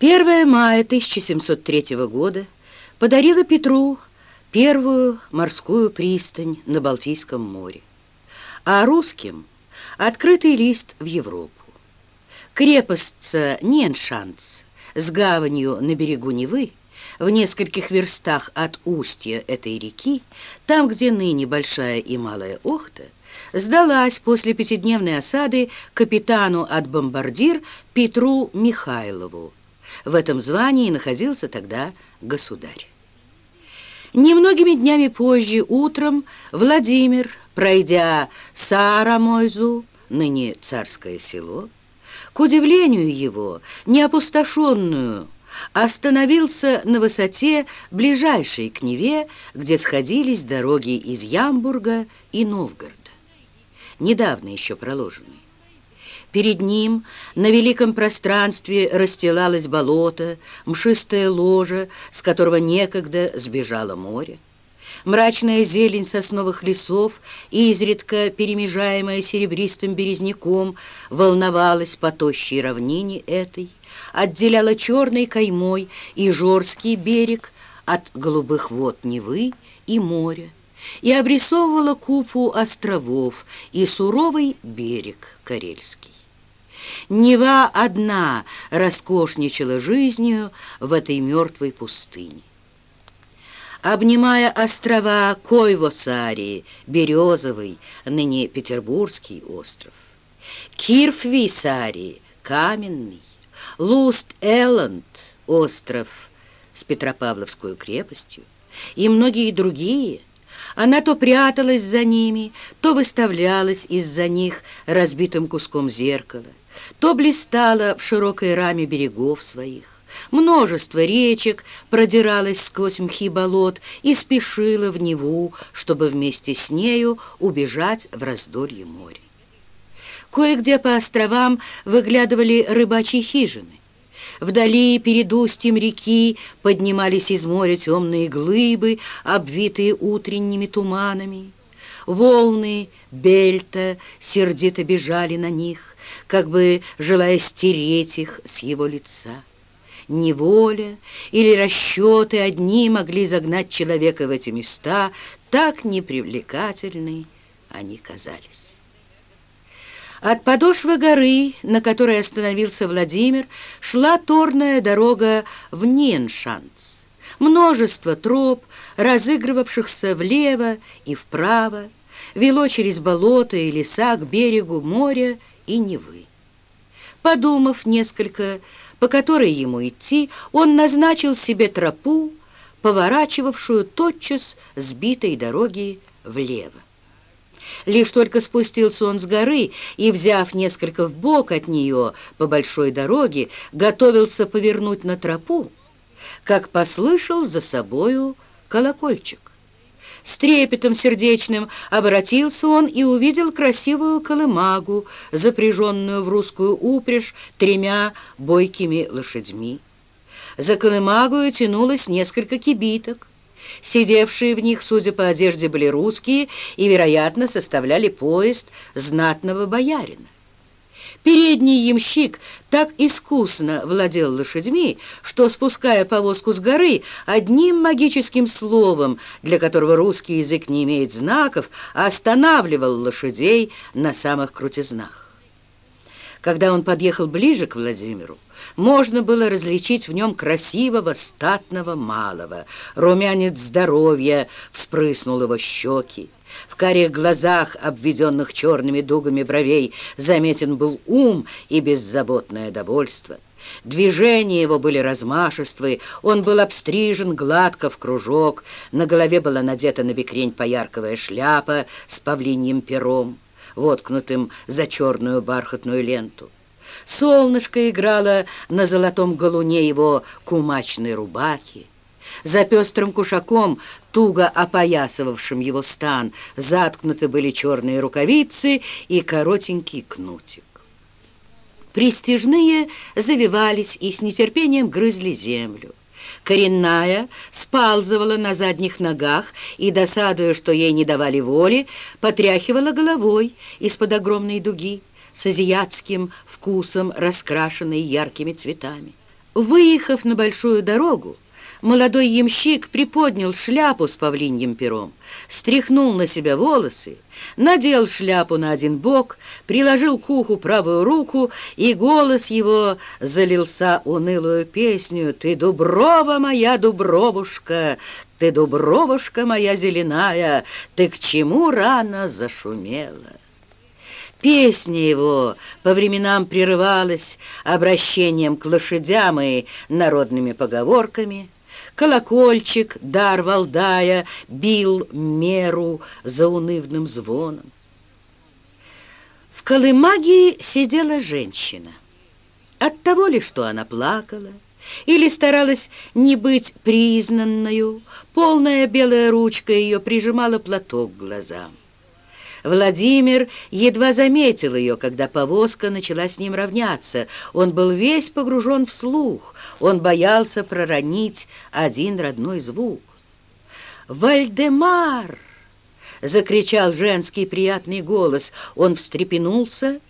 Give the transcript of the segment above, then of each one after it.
1 мая 1703 года подарила Петру первую морскую пристань на Балтийском море, а русским – открытый лист в Европу. Крепость Неншанц с гаванью на берегу Невы в нескольких верстах от устья этой реки, там, где ныне Большая и Малая Охта, сдалась после пятидневной осады капитану от бомбардир Петру Михайлову. В этом звании находился тогда государь. Немногими днями позже, утром, Владимир, пройдя Саарамойзу, ныне царское село, к удивлению его, не опустошенную, остановился на высоте, ближайшей к Неве, где сходились дороги из Ямбурга и Новгорода, недавно еще проложенные. Перед ним на великом пространстве расстилалось болото, мшистое ложе, с которого некогда сбежало море. Мрачная зелень сосновых лесов, изредка перемежаемая серебристым березняком, волновалась по тощей равнине этой, отделяла черной каймой и Жорский берег от голубых вод Невы и моря, и обрисовывала купу островов и суровый берег Карельский. Нева одна роскошничала жизнью в этой мертвой пустыне. Обнимая острова Койвосари, Березовый, ныне Петербургский остров, Кирфвисари, Каменный, Луст-Элланд, остров с Петропавловской крепостью, и многие другие – она то пряталась за ними, то выставлялась из-за них разбитым куском зеркала то блистала в широкой раме берегов своих. Множество речек продиралось сквозь мхи болот и спешило в Неву, чтобы вместе с нею убежать в раздолье моря. Кое-где по островам выглядывали рыбачьи хижины. Вдали перед устьем реки поднимались из моря темные глыбы, обвитые утренними туманами. Волны бельта сердито бежали на них, как бы желая стереть их с его лица. Неволя или расчеты одни могли загнать человека в эти места, так непривлекательны они казались. От подошвы горы, на которой остановился Владимир, шла торная дорога в Неншанц. Множество троп, разыгрывавшихся влево и вправо, вело через болото и леса к берегу моря и Невы. Подумав несколько, по которой ему идти, он назначил себе тропу, поворачивавшую тотчас сбитой дороги влево. Лишь только спустился он с горы и, взяв несколько вбок от нее по большой дороге, готовился повернуть на тропу, как послышал за собою колокольчик. С трепетом сердечным обратился он и увидел красивую колымагу, запряженную в русскую упряжь тремя бойкими лошадьми. За колымагою тянулось несколько кибиток. Сидевшие в них, судя по одежде, были русские и, вероятно, составляли поезд знатного боярина. Передний ямщик так искусно владел лошадьми, что, спуская повозку с горы, одним магическим словом, для которого русский язык не имеет знаков, останавливал лошадей на самых крутизнах. Когда он подъехал ближе к Владимиру, можно было различить в нем красивого, статного малого. Румянец здоровья вспрыснул его щеки. В карих глазах, обведенных черными дугами бровей, заметен был ум и беззаботное довольство. Движения его были размашистые, он был обстрижен гладко в кружок, на голове была надета на бекрень поярковая шляпа с павлиньим пером, воткнутым за черную бархатную ленту. Солнышко играло на золотом галуне его кумачной рубахи. За пестрым кушаком, туго опоясывавшим его стан, заткнуты были черные рукавицы и коротенький кнутик. Престижные завивались и с нетерпением грызли землю. Коренная сползывала на задних ногах и, досадуя, что ей не давали воли, потряхивала головой из-под огромной дуги с азиатским вкусом, раскрашенной яркими цветами. Выехав на большую дорогу, молодой ямщик приподнял шляпу с павлиньим пером, стряхнул на себя волосы, надел шляпу на один бок, приложил к уху правую руку, и голос его залился унылую песню «Ты, Дуброва моя, Дубровушка, ты, Дубровушка моя зеленая, ты к чему рано зашумела?» Песня его по временам прерывалась обращением к лошадям и народными поговорками. Колокольчик, дар Валдая, бил меру за унывным звоном. В колымаге сидела женщина. От того ли, что она плакала, или старалась не быть признанную, полная белая ручка ее прижимала платок к глазам. Владимир едва заметил ее, когда повозка начала с ним равняться. Он был весь погружен в слух, он боялся проронить один родной звук. «Вальдемар!» — закричал женский приятный голос. Он встрепенулся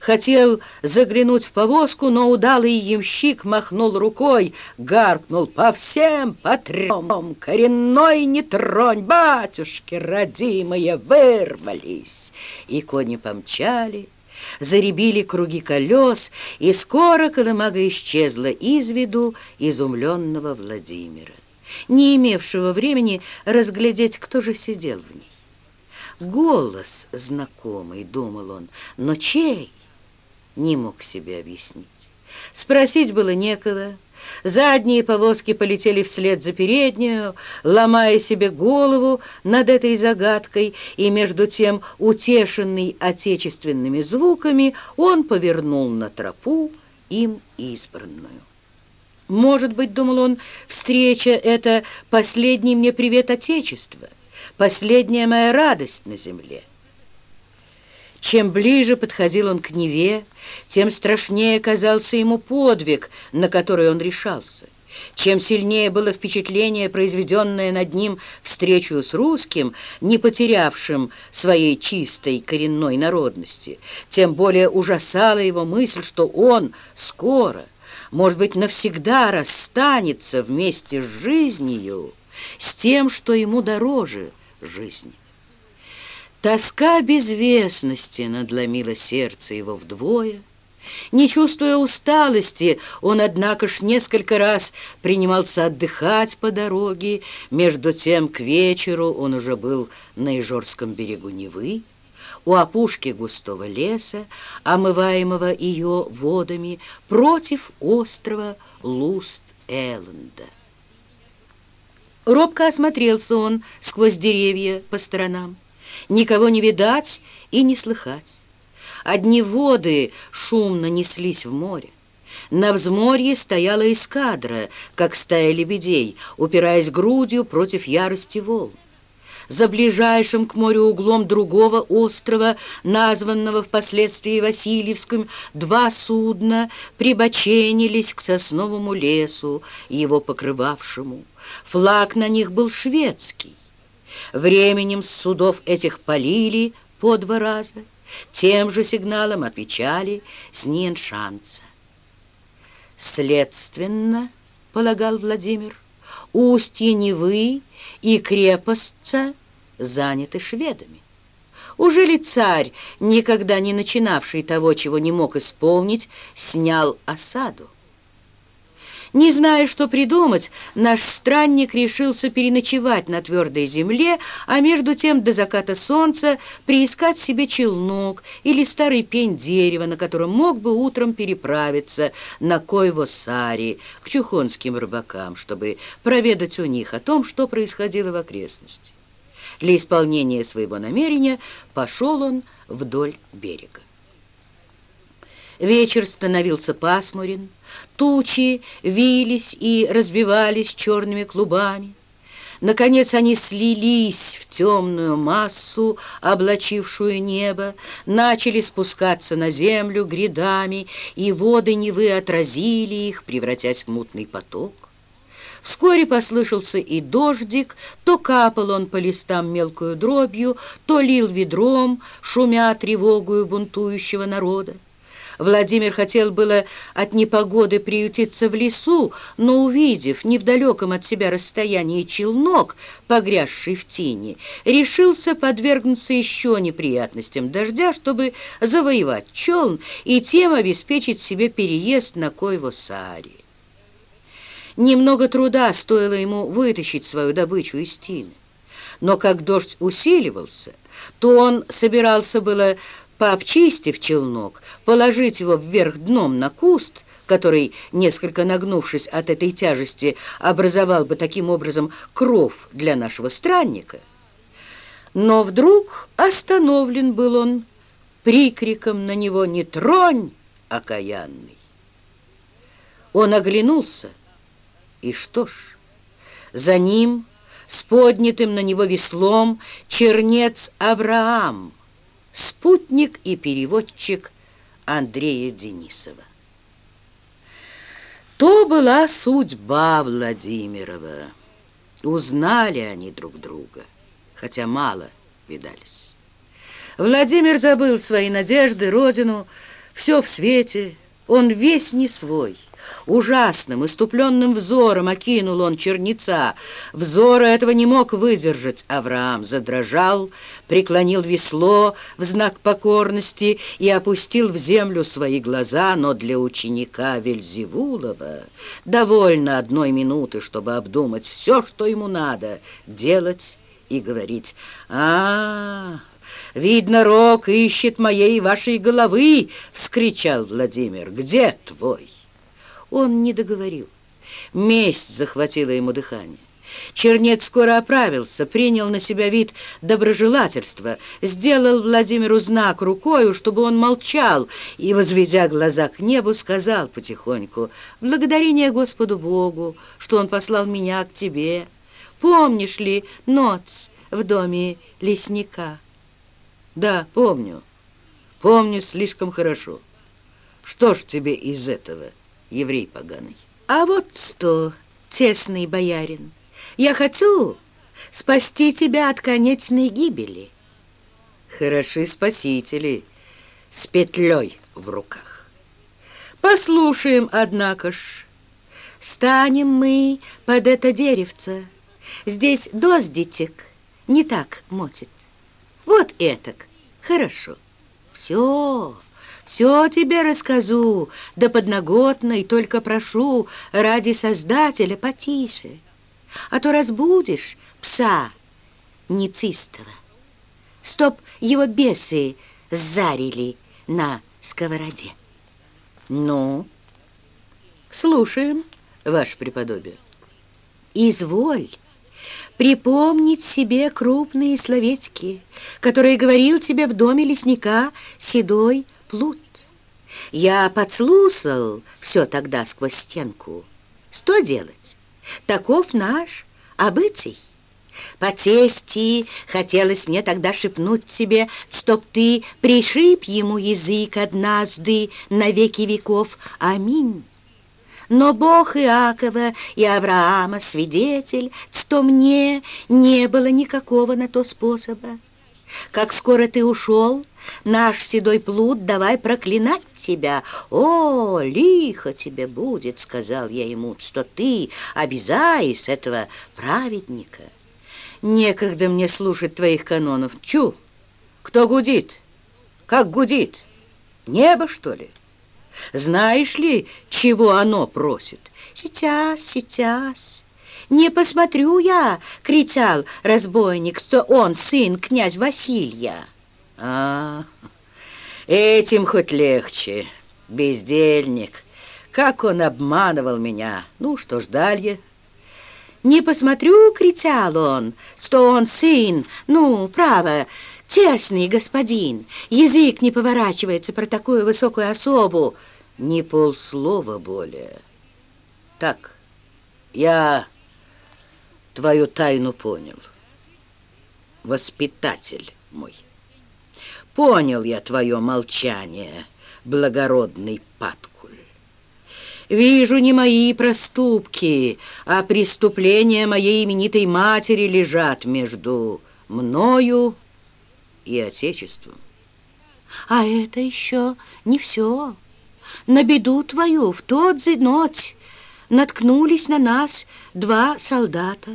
Хотел заглянуть в повозку, но удалый ямщик махнул рукой, гаркнул по всем, по трем, коренной не тронь, батюшки родимые вырвались. И кони помчали, заребили круги колес, и скоро колымага исчезла из виду изумленного Владимира, не имевшего времени разглядеть, кто же сидел в ней. Голос знакомый, думал он, но чей? Не мог себе объяснить. Спросить было некого. Задние повозки полетели вслед за переднюю, ломая себе голову над этой загадкой, и между тем, утешенный отечественными звуками, он повернул на тропу им избранную. Может быть, думал он, встреча — это последний мне привет Отечества — последняя моя радость на земле. Чем ближе подходил он к Неве, тем страшнее казался ему подвиг, на который он решался. Чем сильнее было впечатление, произведенное над ним встречу с русским, не потерявшим своей чистой коренной народности, тем более ужасала его мысль, что он скоро, может быть, навсегда расстанется вместе с жизнью, с тем, что ему дороже – жизни. Тоска безвестности надломила сердце его вдвое. Не чувствуя усталости, он, однако ж, несколько раз принимался отдыхать по дороге. Между тем, к вечеру он уже был на Ижорском берегу Невы, у опушки густого леса, омываемого ее водами, против острова Луст-Элленда. Робко осмотрелся он сквозь деревья по сторонам. Никого не видать и не слыхать. Одни воды шумно неслись в море. На взморье стояла эскадра, как стая лебедей, упираясь грудью против ярости волн за ближайшим к морю углом другого острова, названного впоследствии Васильевским, два судна прибоченились к сосновому лесу, его покрывавшему. Флаг на них был шведский. Временем с судов этих полили по два раза, тем же сигналом отвечали с Ниеншанца. Следственно, полагал Владимир, устье Невы и крепостца заняты шведами. Уже ли царь, никогда не начинавший того, чего не мог исполнить, снял осаду? Не зная, что придумать, наш странник решился переночевать на твердой земле, а между тем до заката солнца приискать себе челнок или старый пень дерева, на котором мог бы утром переправиться на Койво-Сари к чухонским рыбакам, чтобы проведать у них о том, что происходило в окрестности. Для исполнения своего намерения пошел он вдоль берега. Вечер становился пасмурен, тучи вились и разбивались черными клубами. Наконец они слились в темную массу, облачившую небо, начали спускаться на землю грядами, и воды Невы отразили их, превратясь в мутный поток. Вскоре послышался и дождик, то капал он по листам мелкую дробью, то лил ведром, шумя тревогую бунтующего народа. Владимир хотел было от непогоды приютиться в лесу, но, увидев не в далеком от себя расстоянии челнок, погрязший в тени, решился подвергнуться еще неприятностям дождя, чтобы завоевать челн и тем обеспечить себе переезд на Койво-Саари. Немного труда стоило ему вытащить свою добычу из тины. Но как дождь усиливался, то он собирался было пообчистив челнок, положить его вверх дном на куст, который, несколько нагнувшись от этой тяжести, образовал бы таким образом кров для нашего странника. Но вдруг остановлен был он прикриком на него «Не тронь, окаянный!». Он оглянулся, и что ж, за ним, с поднятым на него веслом, чернец Авраам — спутник и переводчик Андрея Денисова. То была судьба Владимирова. Узнали они друг друга, хотя мало видались. Владимир забыл свои надежды, родину, все в свете, он весь не свой — Ужасным, иступленным взором окинул он черница. Взора этого не мог выдержать. Авраам задрожал, преклонил весло в знак покорности и опустил в землю свои глаза, но для ученика Вельзевулова довольно одной минуты, чтобы обдумать все, что ему надо делать и говорить. а, -а, -а Видно, Рок ищет моей вашей головы!» — вскричал Владимир. «Где твой?» Он не договорил. Месть захватила ему дыхание. Чернец скоро оправился, принял на себя вид доброжелательства, сделал Владимиру знак рукою, чтобы он молчал, и, возведя глаза к небу, сказал потихоньку, «Благодарение Господу Богу, что Он послал меня к тебе. Помнишь ли ноц в доме лесника?» «Да, помню. Помню слишком хорошо. Что ж тебе из этого?» Еврей поганый. А вот что, тесный боярин, я хочу спасти тебя от конечной гибели. Хороши спасители с петлей в руках. Послушаем, однако ж, станем мы под это деревце. Здесь доздитик не так мотит. Вот этак, хорошо. Все, все тебе расскажу, да подноготной только прошу, ради Создателя потише, а то разбудишь пса нецистого. Стоп его бесы зарили на сковороде. Ну, слушаем, ваше преподобие. Изволь припомнить себе крупные словечки, которые говорил тебе в доме лесника седой плут. Я подслушал все тогда сквозь стенку. Что делать? Таков наш обычай. По тести хотелось мне тогда шепнуть тебе, чтоб ты пришиб ему язык однажды на веки веков. Аминь. Но Бог Иакова и Авраама свидетель, что мне не было никакого на то способа. Как скоро ты ушел, наш седой плут, давай проклинать тебя. О, лихо тебе будет, сказал я ему, что ты обязаешь этого праведника. Некогда мне слушать твоих канонов. Чу, кто гудит? Как гудит? Небо, что ли? Знаешь ли, чего оно просит? Сейчас, сейчас. «Не посмотрю я!» — кричал разбойник, что он сын князь Василия. «А, этим хоть легче, бездельник. Как он обманывал меня! Ну, что ж дальше?» «Не посмотрю!» — кричал он, что он сын, ну, право, честный господин. Язык не поворачивается про такую высокую особу. Ни полслова более. Так, я твою тайну понял. Воспитатель мой. Понял я твое молчание, благородный Паткуль. Вижу не мои проступки, а преступления моей именитой матери лежат между мною и Отечеством. А это еще не все. на беду твою в тот же ночь наткнулись на нас два солдата.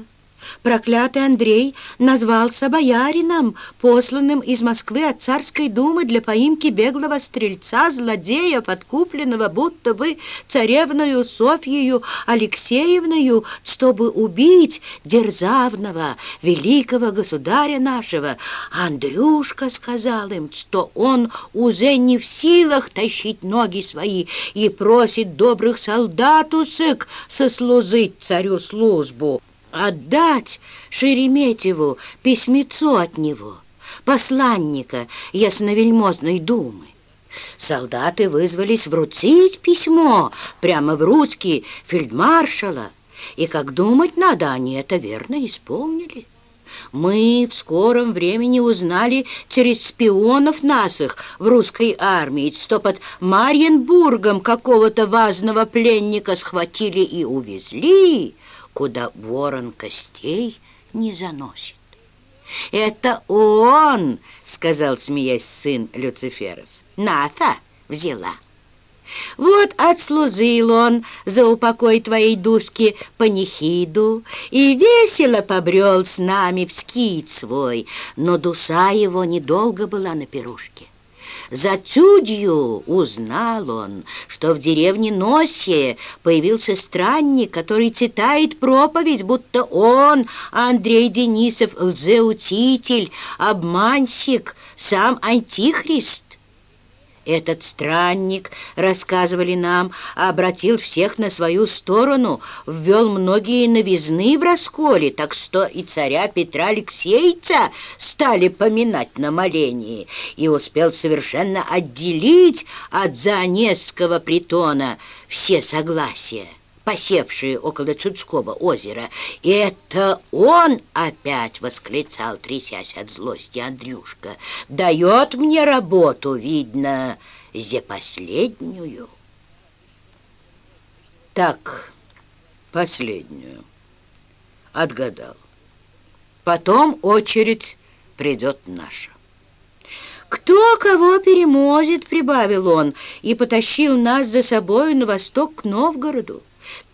Проклятый Андрей назвался боярином, посланным из Москвы от царской думы для поимки беглого стрельца, злодея, подкупленного будто бы царевною Софьею Алексеевною, чтобы убить дерзавного великого государя нашего. Андрюшка сказал им, что он уже не в силах тащить ноги свои и просит добрых солдатусек сослужить царю службу отдать Шереметьеву письмецо от него, посланника ясновельмозной думы. Солдаты вызвались вручить письмо прямо в ручки фельдмаршала, и, как думать надо, они это верно исполнили. Мы в скором времени узнали через шпионов наших в русской армии, что под Марьенбургом какого-то важного пленника схватили и увезли, куда ворон костей не заносит. «Это он!» — сказал, смеясь сын Люциферов. «Ната взяла». Вот отслужил он за упокой твоей душки панихиду и весело побрел с нами в скит свой, но душа его недолго была на пирушке. За чудью узнал он, что в деревне Носье появился странник, который читает проповедь, будто он, Андрей Денисов, лжеучитель, обманщик, сам антихрист. Этот странник, рассказывали нам, обратил всех на свою сторону, ввел многие новизны в расколе, так что и царя Петра Алексеевича стали поминать на молении, и успел совершенно отделить от Заонесского притона все согласия посевшие около Цудского озера. И это он опять восклицал, трясясь от злости Андрюшка. Дает мне работу, видно, за последнюю. Так, последнюю. Отгадал. Потом очередь придет наша. «Кто кого перемозит?» — прибавил он, и потащил нас за собой на восток к Новгороду.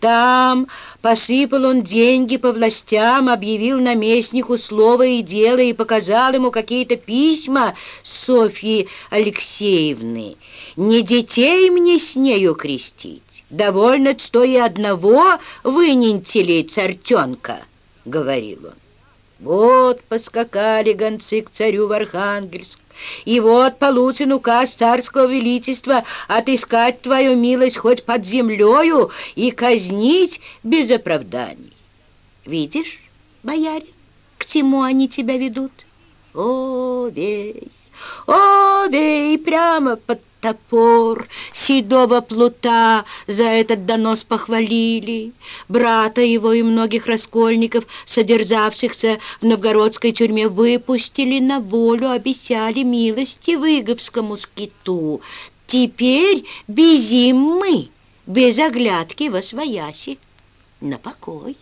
Там посыпал он деньги по властям, объявил наместнику слово и дело и показал ему какие-то письма Софьи Алексеевны. Не детей мне с нею крестить, довольно что и одного вынентили цартенка, говорил он. Вот поскакали гонцы к царю в Архангельск, и вот получен указ царского величества отыскать твою милость хоть под землею и казнить без оправданий. Видишь, боярин, к чему они тебя ведут? О, вей, о, вей, прямо под топор, седого плута за этот донос похвалили, брата его и многих раскольников, содержавшихся в новгородской тюрьме, выпустили на волю, обещали милости выговскому скиту. Теперь безим мы, без оглядки во свояси, на покой.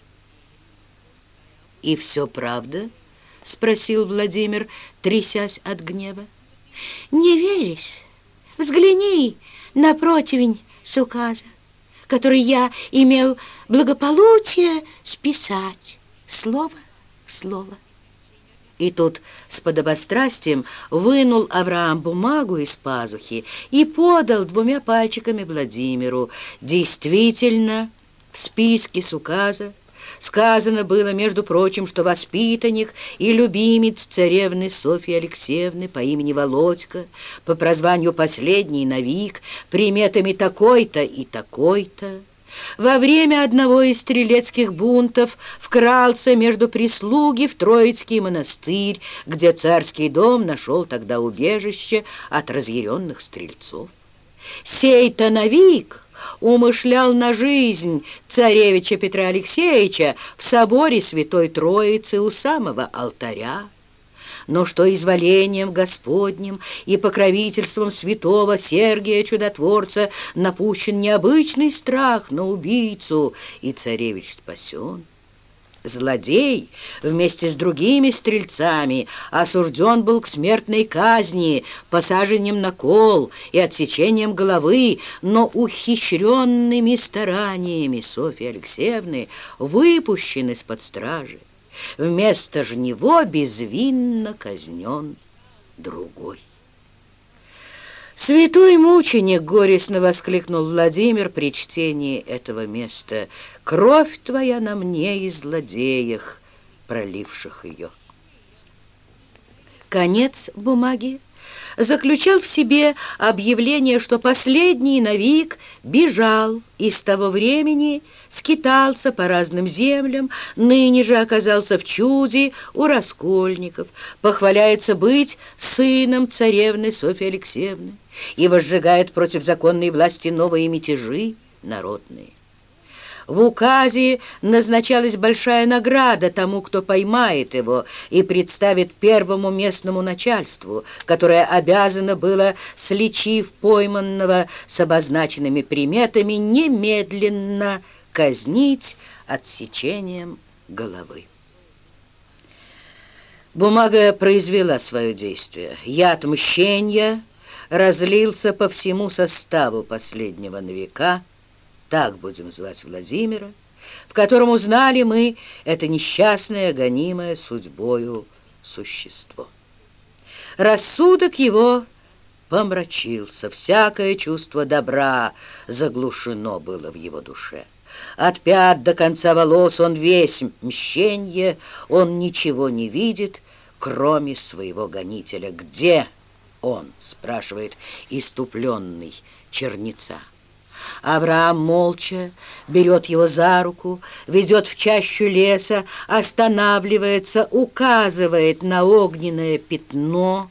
«И все правда?» — спросил Владимир, трясясь от гнева. «Не веришь?» Взгляни на противень с указа, который я имел благополучие списать слово в слово. И тут с подобострастием вынул Авраам бумагу из пазухи и подал двумя пальчиками Владимиру. Действительно, в списке с указа Сказано было, между прочим, что воспитанник и любимец царевны Софьи Алексеевны по имени Володька, по прозванию последний Навик, приметами такой-то и такой-то, во время одного из стрелецких бунтов вкрался между прислуги в Троицкий монастырь, где царский дом нашел тогда убежище от разъяренных стрельцов. Сей-то Навик умышлял на жизнь царевича Петра Алексеевича в соборе Святой Троицы у самого алтаря. Но что изволением Господним и покровительством святого Сергия Чудотворца напущен необычный страх на убийцу, и царевич спасен. Злодей вместе с другими стрельцами осужден был к смертной казни, посажением на кол и отсечением головы, но ухищренными стараниями Софьи Алексеевны выпущен из-под стражи. Вместо ж него безвинно казнен другой. «Святой мученик!» — горестно воскликнул Владимир при чтении этого места. «Кровь твоя на мне и злодеях, проливших ее». Конец бумаги заключал в себе объявление, что последний Навик бежал и с того времени скитался по разным землям, ныне же оказался в чуде у раскольников, похваляется быть сыном царевны Софьи Алексеевны и возжигает против законной власти новые мятежи народные. В указе назначалась большая награда тому, кто поймает его и представит первому местному начальству, которое обязано было, сличив пойманного с обозначенными приметами, немедленно казнить отсечением головы. Бумага произвела свое действие. Яд мщения разлился по всему составу последнего новика, так будем звать Владимира, в котором узнали мы это несчастное, гонимое судьбою существо. Рассудок его помрачился, всякое чувство добра заглушено было в его душе. От пят до конца волос он весь мщенье, он ничего не видит, кроме своего гонителя. «Где он?» — спрашивает иступленный черница. Авраам молча берет его за руку, ведет в чащу леса, останавливается, указывает на огненное пятно.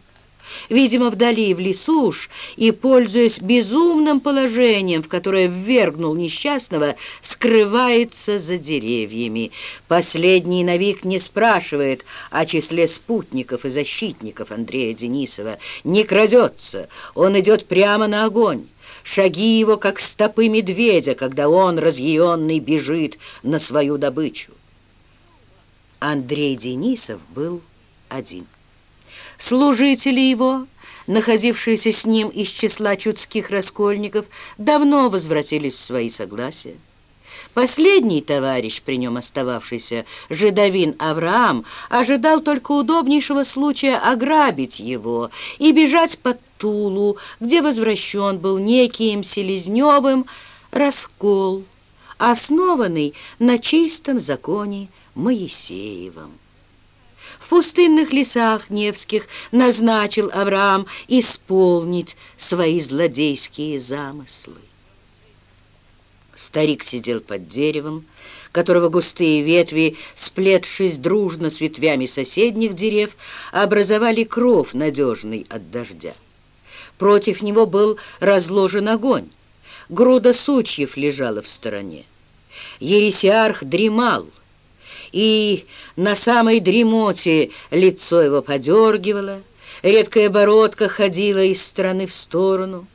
Видимо, вдали, в лесу уж, и, пользуясь безумным положением, в которое ввергнул несчастного, скрывается за деревьями. Последний Навик не спрашивает о числе спутников и защитников Андрея Денисова, не крадется, он идет прямо на огонь. Шаги его, как стопы медведя, когда он, разъяренный, бежит на свою добычу. Андрей Денисов был один. Служители его, находившиеся с ним из числа чудских раскольников, давно возвратились в свои согласия. Последний товарищ, при нем остававшийся, жидовин Авраам, ожидал только удобнейшего случая ограбить его и бежать под Тулу, где возвращен был неким Селезневым раскол, основанный на чистом законе Моисеевом. В пустынных лесах Невских назначил Авраам исполнить свои злодейские замыслы. Старик сидел под деревом, которого густые ветви, сплетшись дружно с ветвями соседних дерев, образовали кров надежный от дождя. Против него был разложен огонь. Груда сучьев лежала в стороне. Ересиарх дремал, и на самой дремоте лицо его подергивало, редкая бородка ходила из стороны в сторону.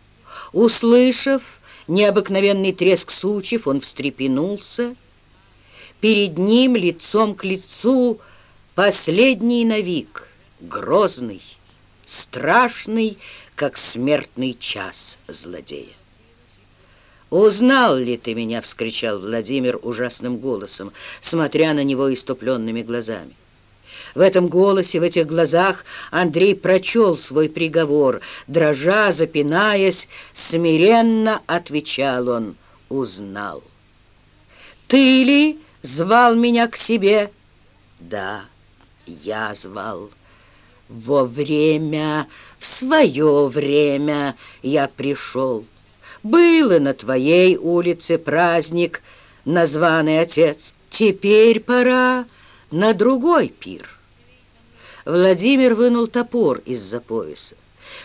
Услышав, необыкновенный треск сучьев, он встрепенулся. Перед ним, лицом к лицу, последний навик, грозный, страшный, как смертный час злодея. «Узнал ли ты меня?» — вскричал Владимир ужасным голосом, смотря на него иступленными глазами. В этом голосе, в этих глазах Андрей прочел свой приговор. Дрожа, запинаясь, смиренно отвечал он «Узнал». «Ты ли звал меня к себе?» «Да, я звал. Во время, в свое время я пришел. Было на твоей улице праздник, названный отец. Теперь пора на другой пир». Владимир вынул топор из-за пояса.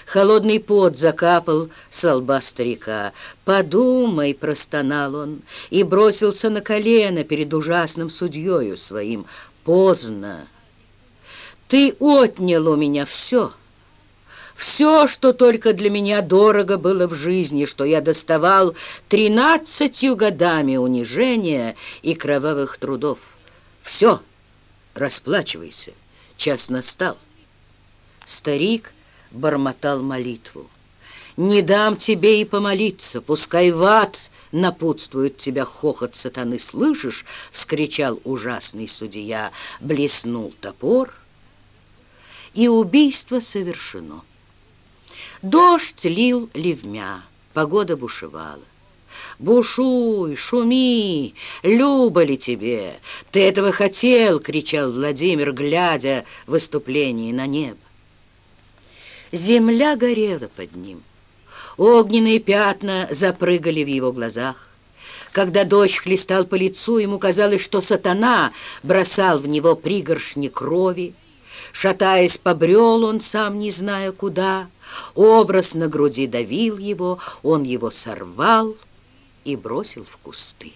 Холодный пот закапал с лба старика. «Подумай!» — простонал он и бросился на колено перед ужасным судьею своим. «Поздно! Ты отнял у меня все!» Все, что только для меня дорого было в жизни, что я доставал тринадцатью годами унижения и кровавых трудов. Все, расплачивайся, час настал. Старик бормотал молитву. «Не дам тебе и помолиться, пускай в ад напутствует тебя хохот сатаны, слышишь?» — вскричал ужасный судья, блеснул топор, и убийство совершено. Дождь лил ливмя, погода бушевала. «Бушуй, шуми, люба ли тебе? Ты этого хотел!» — кричал Владимир, глядя в выступление на небо. Земля горела под ним. Огненные пятна запрыгали в его глазах. Когда дождь хлестал по лицу, ему казалось, что сатана бросал в него пригоршни крови. Шатаясь, побрел он, сам не зная куда. Образ на груди давил его, он его сорвал и бросил в кусты.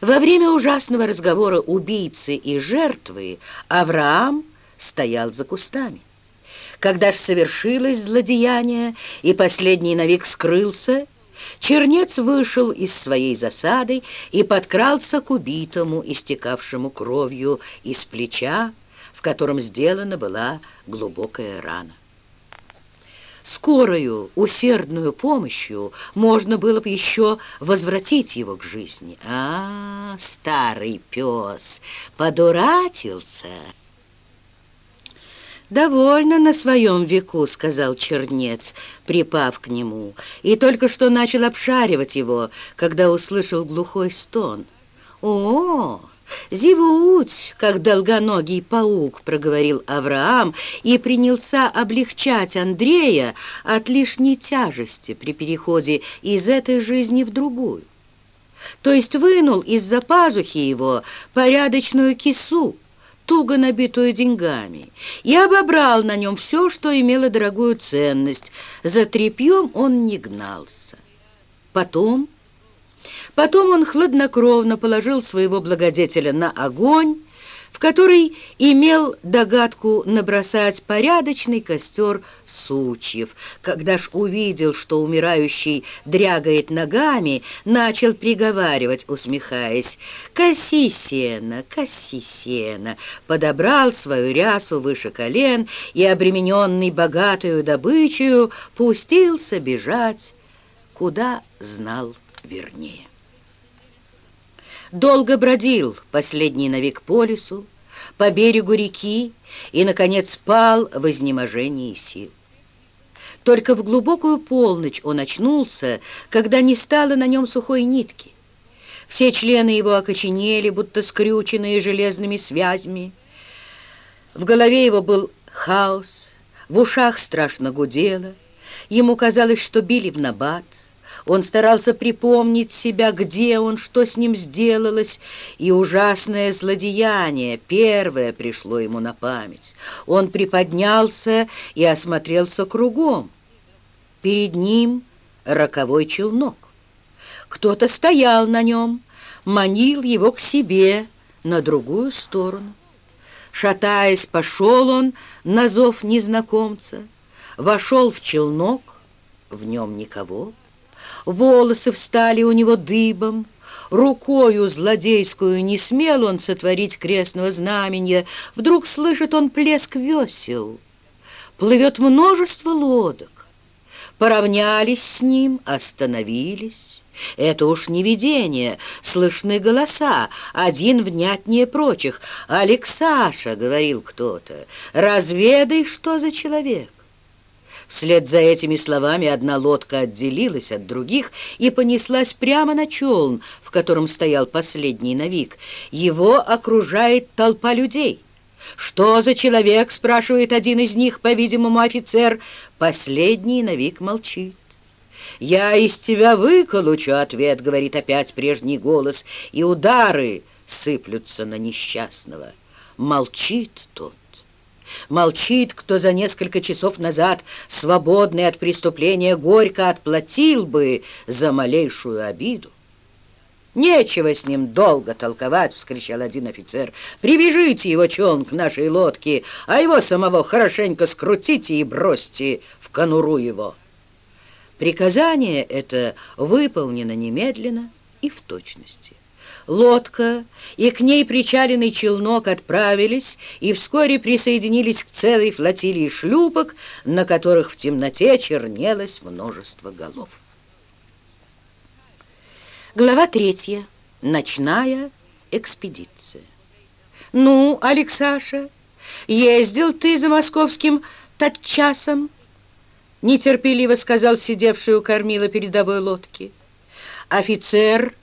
Во время ужасного разговора убийцы и жертвы Авраам стоял за кустами. Когда ж совершилось злодеяние, и последний навик скрылся, Чернец вышел из своей засады и подкрался к убитому, истекавшему кровью из плеча, в котором сделана была глубокая рана. Скорою, усердную помощью можно было бы еще возвратить его к жизни. А, старый пес, подуратился! «Довольно на своем веку», — сказал Чернец, припав к нему, и только что начал обшаривать его, когда услышал глухой стон. «О, зевуть, как долгоногий паук», — проговорил Авраам и принялся облегчать Андрея от лишней тяжести при переходе из этой жизни в другую. То есть вынул из-за пазухи его порядочную кису, туго набитую деньгами, и обобрал на нем все, что имело дорогую ценность. За тряпьем он не гнался. Потом... Потом он хладнокровно положил своего благодетеля на огонь, в который имел догадку набросать порядочный костер сучьев. Когда ж увидел, что умирающий дрягает ногами, начал приговаривать, усмехаясь, «Коси сено, коси сено!» Подобрал свою рясу выше колен и, обремененный богатую добычею, пустился бежать, куда знал вернее. Долго бродил последний навек по лесу, по берегу реки и, наконец, пал в изнеможении сил. Только в глубокую полночь он очнулся, когда не стало на нем сухой нитки. Все члены его окоченели, будто скрюченные железными связями. В голове его был хаос, в ушах страшно гудело. Ему казалось, что били в набат. Он старался припомнить себя, где он, что с ним сделалось, и ужасное злодеяние первое пришло ему на память. Он приподнялся и осмотрелся кругом. Перед ним роковой челнок. Кто-то стоял на нем, манил его к себе на другую сторону. Шатаясь, пошел он на зов незнакомца, вошел в челнок, в нем никого волосы встали у него дыбом, Рукою злодейскую не смел он сотворить крестного знамения, Вдруг слышит он плеск весел, плывет множество лодок. Поравнялись с ним, остановились. Это уж не видение, слышны голоса, один внятнее прочих. «Алексаша», — говорил кто-то, — «разведай, что за человек». Вслед за этими словами одна лодка отделилась от других и понеслась прямо на челн, в котором стоял последний навик. Его окружает толпа людей. «Что за человек?» — спрашивает один из них, по-видимому, офицер. Последний навик молчит. «Я из тебя выколочу ответ», — говорит опять прежний голос, и удары сыплются на несчастного. Молчит тот. Молчит, кто за несколько часов назад, свободный от преступления, горько отплатил бы за малейшую обиду. «Нечего с ним долго толковать!» — вскричал один офицер. «Привяжите его челн к нашей лодке, а его самого хорошенько скрутите и бросьте в конуру его!» Приказание это выполнено немедленно и в точности. Лодка и к ней причаленный челнок отправились и вскоре присоединились к целой флотилии шлюпок, на которых в темноте чернелось множество голов. Глава третья. Ночная экспедиция. «Ну, Алексаша, ездил ты за московским тотчасом?» Нетерпеливо сказал сидевший у кормила передовой лодки. Офицер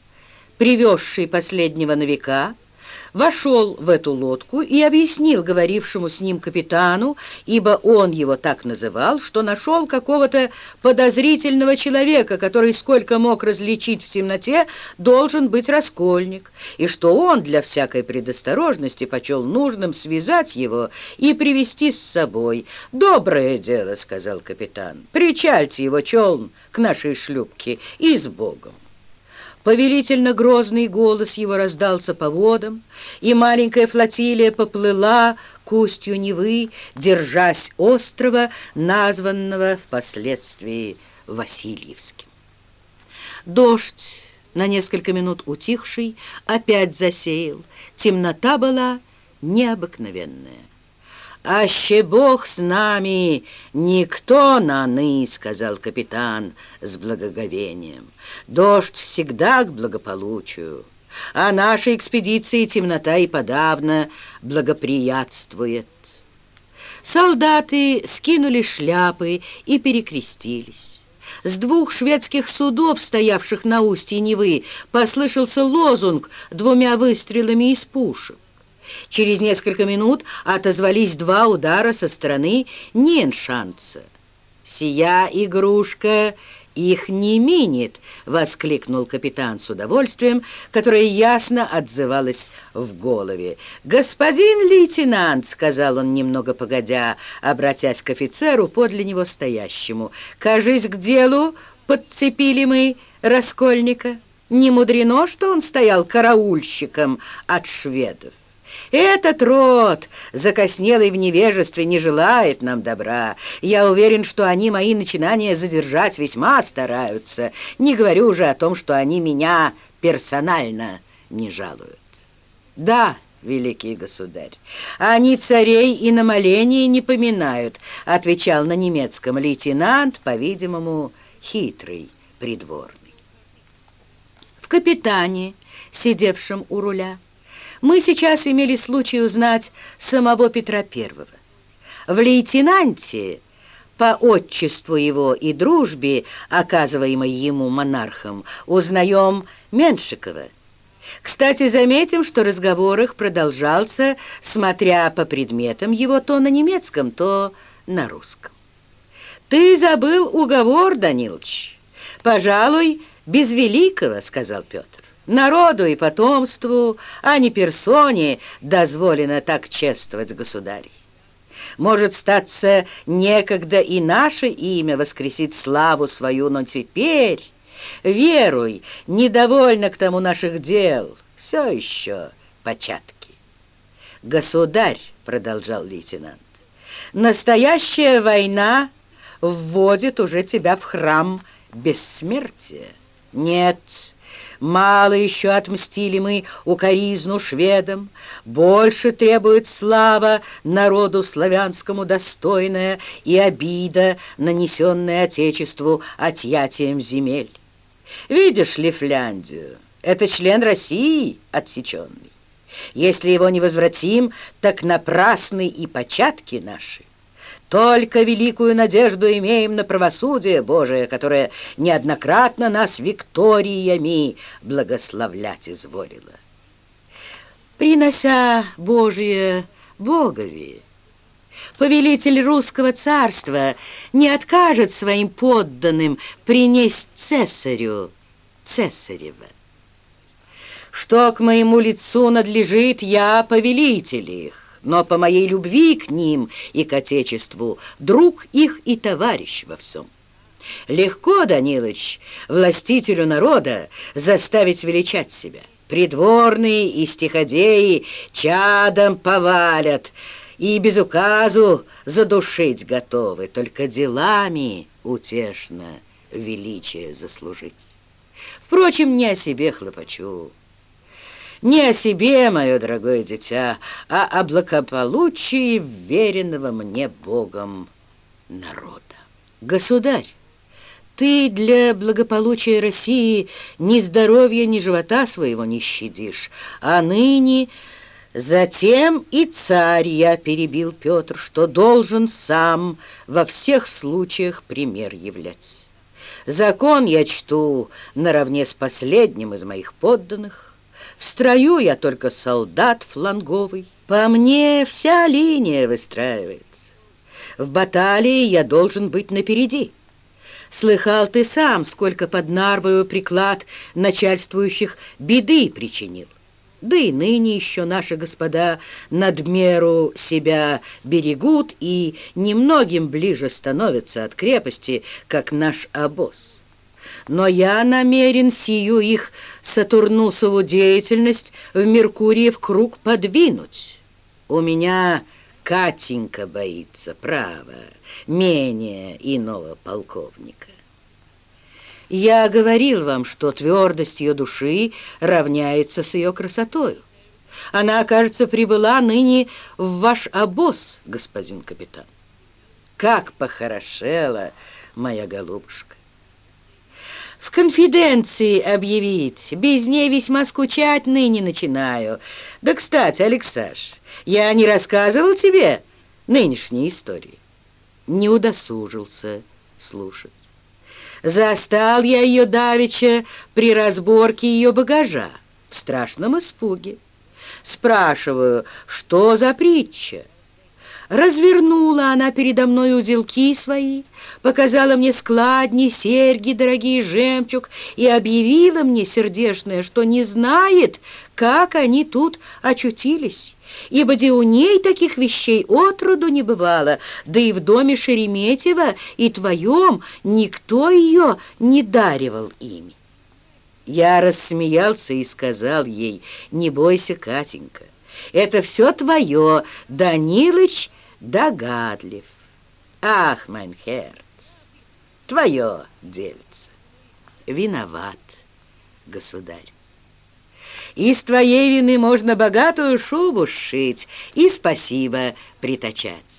привезший последнего новика, вошел в эту лодку и объяснил говорившему с ним капитану, ибо он его так называл, что нашел какого-то подозрительного человека, который, сколько мог различить в темноте, должен быть раскольник, и что он для всякой предосторожности почел нужным связать его и привести с собой. «Доброе дело», — сказал капитан, — «причальте его челн к нашей шлюпке и с Богом». Повелительно грозный голос его раздался по водам, и маленькая флотилия поплыла к устью Невы, держась острова, названного впоследствии Васильевским. Дождь, на несколько минут утихший, опять засеял. Темнота была необыкновенная. «Аще Бог с нами, никто наны», — сказал капитан с благоговением. «Дождь всегда к благополучию, а нашей экспедиции темнота и подавно благоприятствует». Солдаты скинули шляпы и перекрестились. С двух шведских судов, стоявших на устье Невы, послышался лозунг двумя выстрелами из пушек. Через несколько минут отозвались два удара со стороны Неншанца. «Сия игрушка их не минит!» — воскликнул капитан с удовольствием, которое ясно отзывалось в голове. «Господин лейтенант!» — сказал он немного погодя, обратясь к офицеру подле него стоящему. «Кажись, к делу подцепили мы раскольника. Не мудрено, что он стоял караульщиком от шведов». Этот род, закоснелый в невежестве, не желает нам добра. Я уверен, что они мои начинания задержать весьма стараются. Не говорю уже о том, что они меня персонально не жалуют. Да, великий государь, они царей и на молении не поминают, отвечал на немецком лейтенант, по-видимому, хитрый придворный. В капитане, сидевшем у руля, мы сейчас имели случай узнать самого Петра Первого. В лейтенанте, по отчеству его и дружбе, оказываемой ему монархом, узнаем Меншикова. Кстати, заметим, что разговор их продолжался, смотря по предметам его то на немецком, то на русском. «Ты забыл уговор, Данилович. Пожалуй, без великого», — сказал Петр. Народу и потомству, а не персоне, дозволено так чествовать государей. Может, статься, некогда и наше имя воскресит славу свою, но теперь, веруй, недовольно к тому наших дел, все еще початки. «Государь», — продолжал лейтенант, — «настоящая война вводит уже тебя в храм бессмертия. Нет, — Мало еще отмстили мы укоризну шведам, Больше требует слава народу славянскому достойная И обида, нанесенная Отечеству отъятием земель. Видишь ли Фляндию? Это член России отсеченный. Если его не возвратим, так напрасны и початки наши. Только великую надежду имеем на правосудие Божие, которое неоднократно нас викториями благословлять изволило. Принося Божие Богови, повелитель русского царства не откажет своим подданным принесть цесарю цесарева. Что к моему лицу надлежит, я повелитель их но по моей любви к ним и к Отечеству друг их и товарищ во всем. Легко, Данилыч, властителю народа заставить величать себя. Придворные и стиходеи чадом повалят, и без указу задушить готовы, только делами утешно величие заслужить. Впрочем, не о себе хлопочу. Не о себе, мое дорогое дитя, а о благополучии веренного мне Богом народа. Государь, ты для благополучия России ни здоровья, ни живота своего не щадишь, а ныне... Затем и царь я перебил Петр, что должен сам во всех случаях пример являть. Закон я чту наравне с последним из моих подданных. В строю я только солдат фланговый. По мне вся линия выстраивается. В баталии я должен быть напереди. Слыхал ты сам, сколько под Нарвою приклад начальствующих беды причинил. Да и ныне еще наши господа надмеру себя берегут и немногим ближе становятся от крепости, как наш обоз. Но я намерен сию их Сатурнусову деятельность в Меркурии в круг подвинуть. У меня Катенька боится, право, менее иного полковника. Я говорил вам, что твердость ее души равняется с ее красотою. Она, кажется, прибыла ныне в ваш обоз, господин капитан. Как похорошела моя голубушка! В конфиденции объявить, без ней весьма скучать ныне начинаю. Да, кстати, Алексаш, я не рассказывал тебе нынешней истории? Не удосужился слушать. Застал я ее давеча при разборке ее багажа в страшном испуге. Спрашиваю, что за притча? Развернула она передо мной узелки свои, показала мне складни, серьги, дорогие жемчуг и объявила мне, сердешная, что не знает, как они тут очутились ибо где у ней таких вещей отроду не бывало, да и в доме Шереметьева и твоем никто ее не даривал ими. Я рассмеялся и сказал ей, не бойся, Катенька, это все твое, Данилыч догадлив. Ах, mein Herz, твое дельце. Виноват, государь. Из твоей вины можно богатую шубу сшить и спасибо притачать.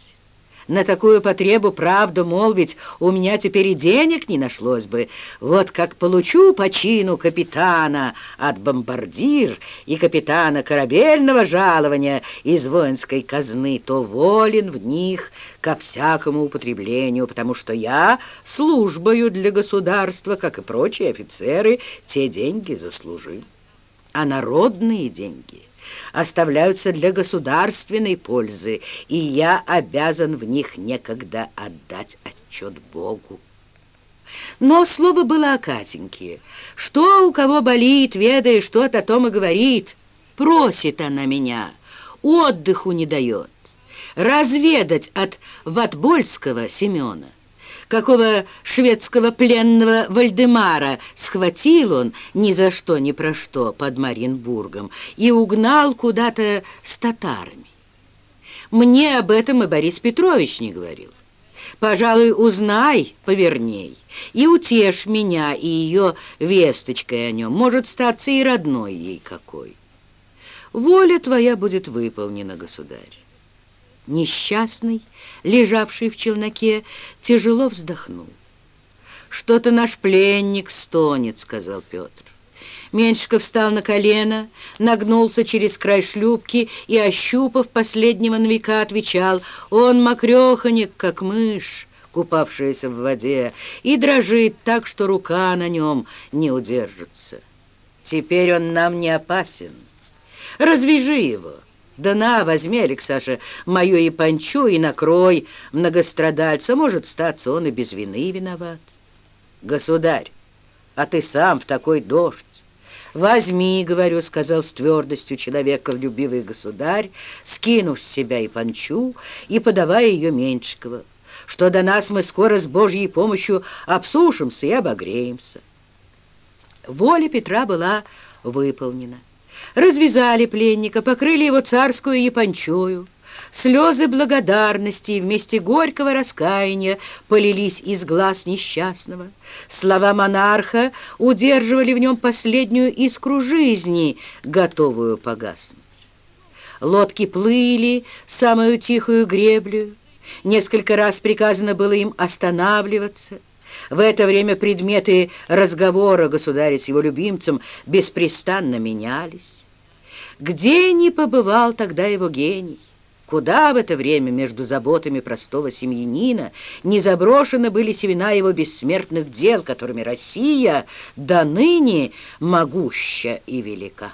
На такую потребу правду молвить у меня теперь и денег не нашлось бы. Вот как получу по чину капитана от бомбардир и капитана корабельного жалования из воинской казны, то волен в них ко всякому употреблению, потому что я службою для государства, как и прочие офицеры, те деньги заслужил а народные деньги оставляются для государственной пользы, и я обязан в них некогда отдать отчет Богу. Но слово было о Катеньке. Что у кого болит, ведаешь, тот о том и говорит. Просит она меня, отдыху не дает. Разведать от Ватбольского Семена какого шведского пленного Вальдемара схватил он ни за что, ни про что под Маринбургом и угнал куда-то с татарами. Мне об этом и Борис Петрович не говорил. Пожалуй, узнай поверней и утешь меня и ее весточкой о нем. Может, статься и родной ей какой. Воля твоя будет выполнена, государь. Несчастный, лежавший в челноке, тяжело вздохнул. «Что-то наш пленник стонет», — сказал Петр. Меньшиков встал на колено, нагнулся через край шлюпки и, ощупав последнего новика, отвечал, «Он мокреханик, как мышь, купавшаяся в воде, и дрожит так, что рука на нем не удержится. Теперь он нам не опасен. Развяжи его». Да на, возьми, Алексаша, мою и панчу, и накрой многострадальца. Может, статься он и без вины виноват. Государь, а ты сам в такой дождь. «Возьми, — говорю, — сказал с твердостью человека любивый государь, скинув с себя и панчу и подавая ее Меньшикова, что до нас мы скоро с Божьей помощью обсушимся и обогреемся». Воля Петра была выполнена. Развязали пленника, покрыли его царскую япончою, Слезы благодарности и вместе горького раскаяния полились из глаз несчастного. Слова монарха удерживали в нем последнюю искру жизни, готовую погаснуть. Лодки плыли самую тихую греблю. Несколько раз приказано было им останавливаться. В это время предметы разговора государя с его любимцем беспрестанно менялись. Где не побывал тогда его гений? Куда в это время между заботами простого семьянина не заброшены были семена его бессмертных дел, которыми Россия до ныне могуща и велика?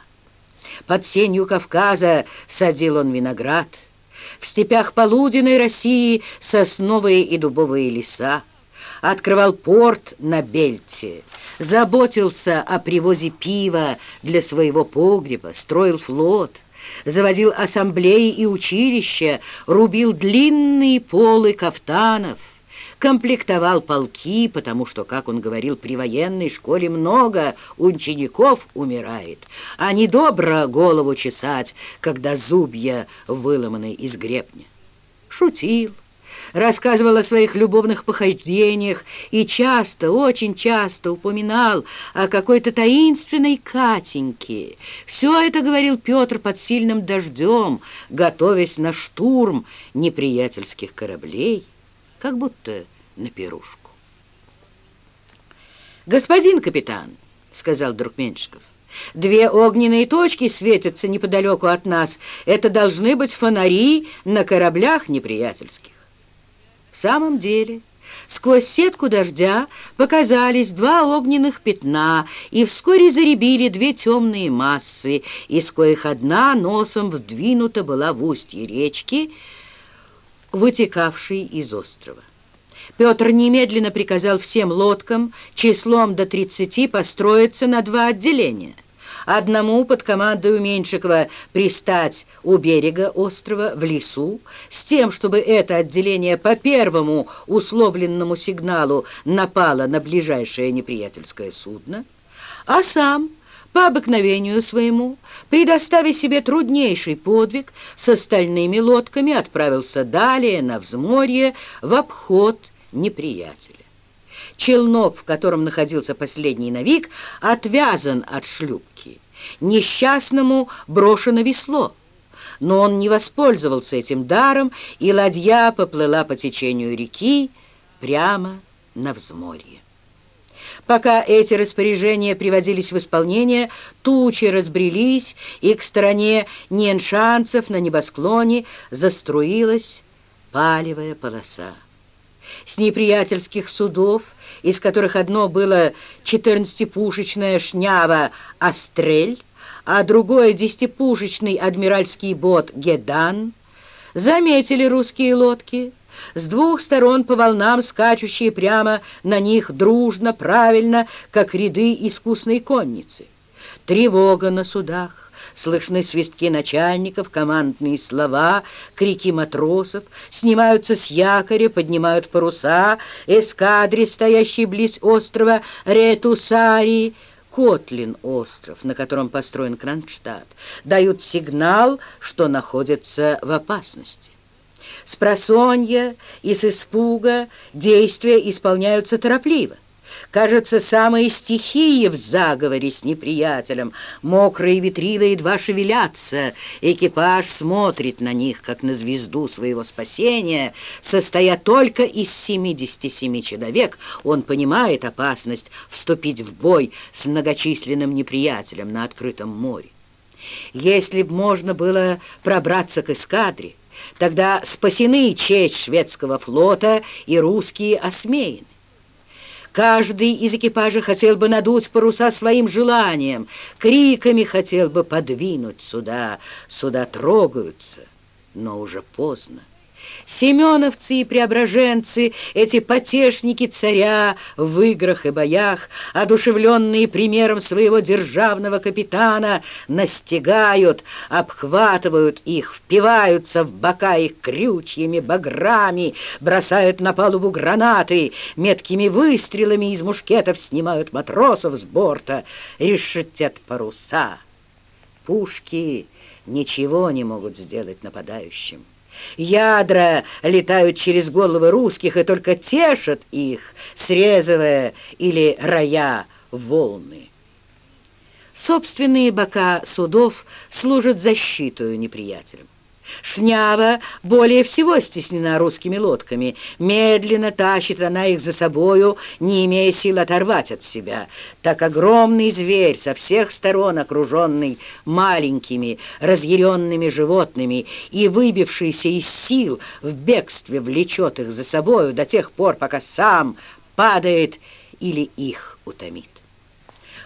Под сенью Кавказа садил он виноград, в степях полуденной России сосновые и дубовые леса, открывал порт на Бельте, заботился о привозе пива для своего погреба, строил флот, заводил ассамблеи и училища, рубил длинные полы кафтанов, комплектовал полки, потому что, как он говорил, при военной школе много учеников умирает, а не добро голову чесать, когда зубья выломаны из гребня. Шутил, рассказывал о своих любовных похождениях и часто, очень часто упоминал о какой-то таинственной Катеньке. Все это говорил Петр под сильным дождем, готовясь на штурм неприятельских кораблей, как будто на пирушку. «Господин капитан», — сказал друг Меньшиков, Две огненные точки светятся неподалеку от нас. Это должны быть фонари на кораблях неприятельских. Самом деле, сквозь сетку дождя показались два огненных пятна и вскоре заребили две темные массы, из коих одна носом вдвинута была в устье речки, вытекавшей из острова. Петр немедленно приказал всем лодкам числом до 30 построиться на два отделения. Одному под командой Меньшикова пристать у берега острова в лесу, с тем, чтобы это отделение по первому условленному сигналу напало на ближайшее неприятельское судно, а сам по обыкновению своему, предоставив себе труднейший подвиг, с остальными лодками отправился далее на взморье в обход неприятеля. Челнок, в котором находился последний навик, отвязан от шлюпки. Несчастному брошено весло, но он не воспользовался этим даром, и ладья поплыла по течению реки прямо на взморье. Пока эти распоряжения приводились в исполнение, тучи разбрелись, и к стороне неншанцев на небосклоне заструилась палевая полоса. С неприятельских судов, из которых одно было четырнадцатипушечная шнява «Астрель», а другое десятипушечный адмиральский бот «Гедан», заметили русские лодки, с двух сторон по волнам скачущие прямо на них дружно, правильно, как ряды искусной конницы. Тревога на судах, Слышны свистки начальников, командные слова, крики матросов, снимаются с якоря, поднимают паруса, эскадри, стоящие близ острова Ретусари, Котлин остров, на котором построен Кронштадт, дают сигнал, что находятся в опасности. С просонья и с испуга действия исполняются торопливо. Кажется, самые стихии в заговоре с неприятелем. Мокрые ветрила едва шевелятся. Экипаж смотрит на них, как на звезду своего спасения. Состоя только из 77 человек, он понимает опасность вступить в бой с многочисленным неприятелем на открытом море. Если б можно было пробраться к эскадре, тогда спасены честь шведского флота и русские осмеяны. Каждый из экипажа хотел бы надуть паруса своим желанием, криками хотел бы подвинуть сюда. Сюда трогаются, но уже поздно. Семеновцы и преображенцы, эти потешники царя в играх и боях, одушевленные примером своего державного капитана, настигают, обхватывают их, впиваются в бока их крючьями, баграми, бросают на палубу гранаты, меткими выстрелами из мушкетов снимают матросов с борта, решетят паруса. Пушки ничего не могут сделать нападающим. Ядра летают через головы русских и только тешат их, срезывая или роя волны. Собственные бока судов служат защитою неприятелям. Шнява более всего стеснена русскими лодками. Медленно тащит она их за собою, не имея сил оторвать от себя. Так огромный зверь, со всех сторон окруженный маленькими, разъяренными животными и выбившийся из сил в бегстве влечет их за собою до тех пор, пока сам падает или их утомит.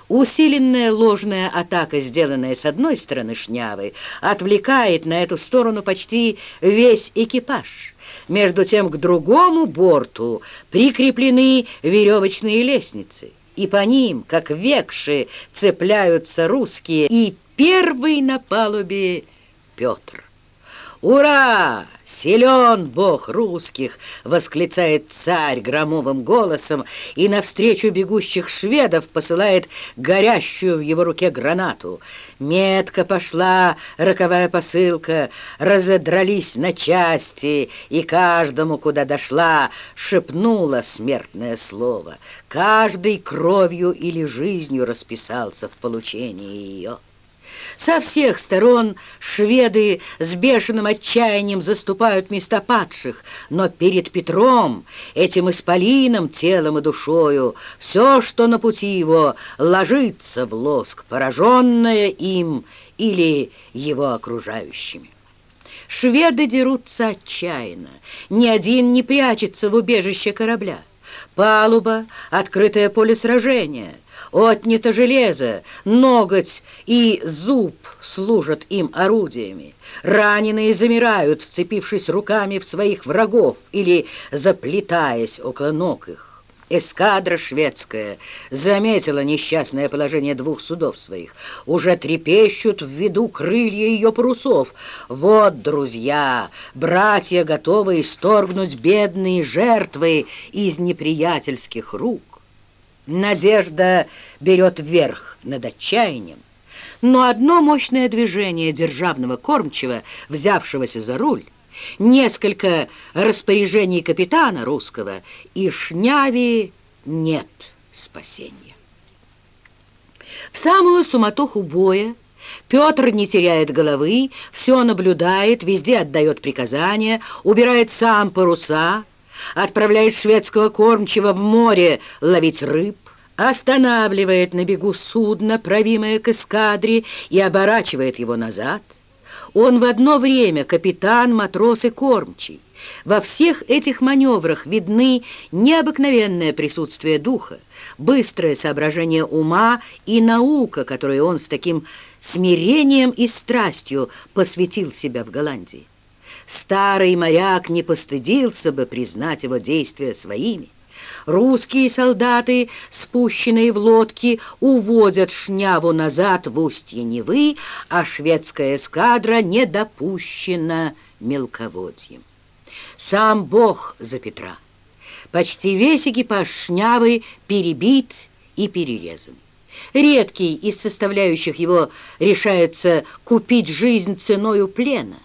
Усиленная ложная атака, сделанная с одной стороны шнявы, отвлекает на эту сторону почти весь экипаж. Между тем к другому борту прикреплены веревочные лестницы, и по ним, как векши, цепляются русские, и первый на палубе Петр. «Ура! Силен Бог русских!» — восклицает царь громовым голосом и навстречу бегущих шведов посылает горящую в его руке гранату. Метко пошла роковая посылка, разодрались на части, и каждому, куда дошла, шепнула смертное слово. Каждый кровью или жизнью расписался в получении ее. Со всех сторон шведы с бешеным отчаянием заступают места падших, но перед Петром, этим исполином телом и душою, все, что на пути его, ложится в лоск, пораженное им или его окружающими. Шведы дерутся отчаянно, ни один не прячется в убежище корабля. Палуба, открытое поле сражения — Отнято железо, ноготь и зуб служат им орудиями. Раненые замирают, вцепившись руками в своих врагов или заплетаясь около ног их. Эскадра шведская заметила несчастное положение двух судов своих. Уже трепещут в виду крылья ее парусов. Вот, друзья, братья готовы исторгнуть бедные жертвы из неприятельских рук. Надежда берет верх над отчаянием. Но одно мощное движение державного кормчего, взявшегося за руль, несколько распоряжений капитана русского, и шняви нет спасения. В самую суматоху боя Петр не теряет головы, все наблюдает, везде отдает приказания, убирает сам паруса, отправляет шведского кормчего в море ловить рыб, останавливает на бегу судно, правимое к эскадре, и оборачивает его назад. Он в одно время капитан, матрос и кормчий. Во всех этих маневрах видны необыкновенное присутствие духа, быстрое соображение ума и наука, которой он с таким смирением и страстью посвятил себя в Голландии. Старый моряк не постыдился бы признать его действия своими. Русские солдаты, спущенные в лодки, уводят шняву назад в устье Невы, а шведская эскадра не допущена мелководьем. Сам Бог за Петра. Почти весь экипаж шнявы перебит и перерезан. Редкий из составляющих его решается купить жизнь ценою плена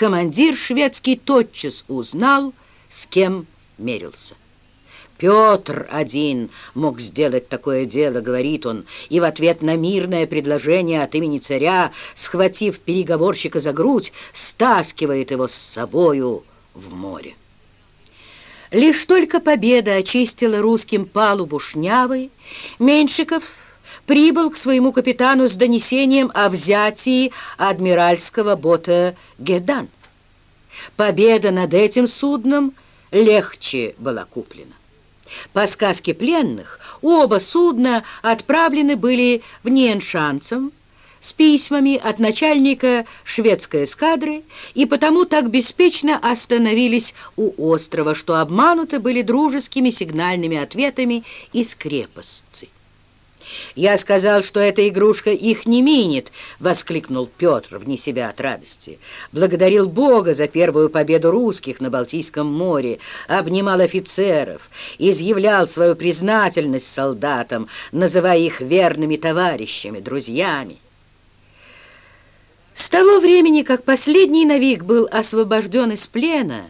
командир шведский тотчас узнал, с кем мерился. Петр один мог сделать такое дело, говорит он, и в ответ на мирное предложение от имени царя, схватив переговорщика за грудь, стаскивает его с собою в море. Лишь только победа очистила русским палубу шнявой, Меньшиков прибыл к своему капитану с донесением о взятии адмиральского бота «Гедан». Победа над этим судном легче была куплена. По сказке пленных, оба судна отправлены были в Неншанцем с письмами от начальника шведской эскадры и потому так беспечно остановились у острова, что обмануты были дружескими сигнальными ответами из крепости. «Я сказал, что эта игрушка их не минит!» — воскликнул Петр вне себя от радости. Благодарил Бога за первую победу русских на Балтийском море, обнимал офицеров, изъявлял свою признательность солдатам, называя их верными товарищами, друзьями. С того времени, как последний навик был освобожден из плена,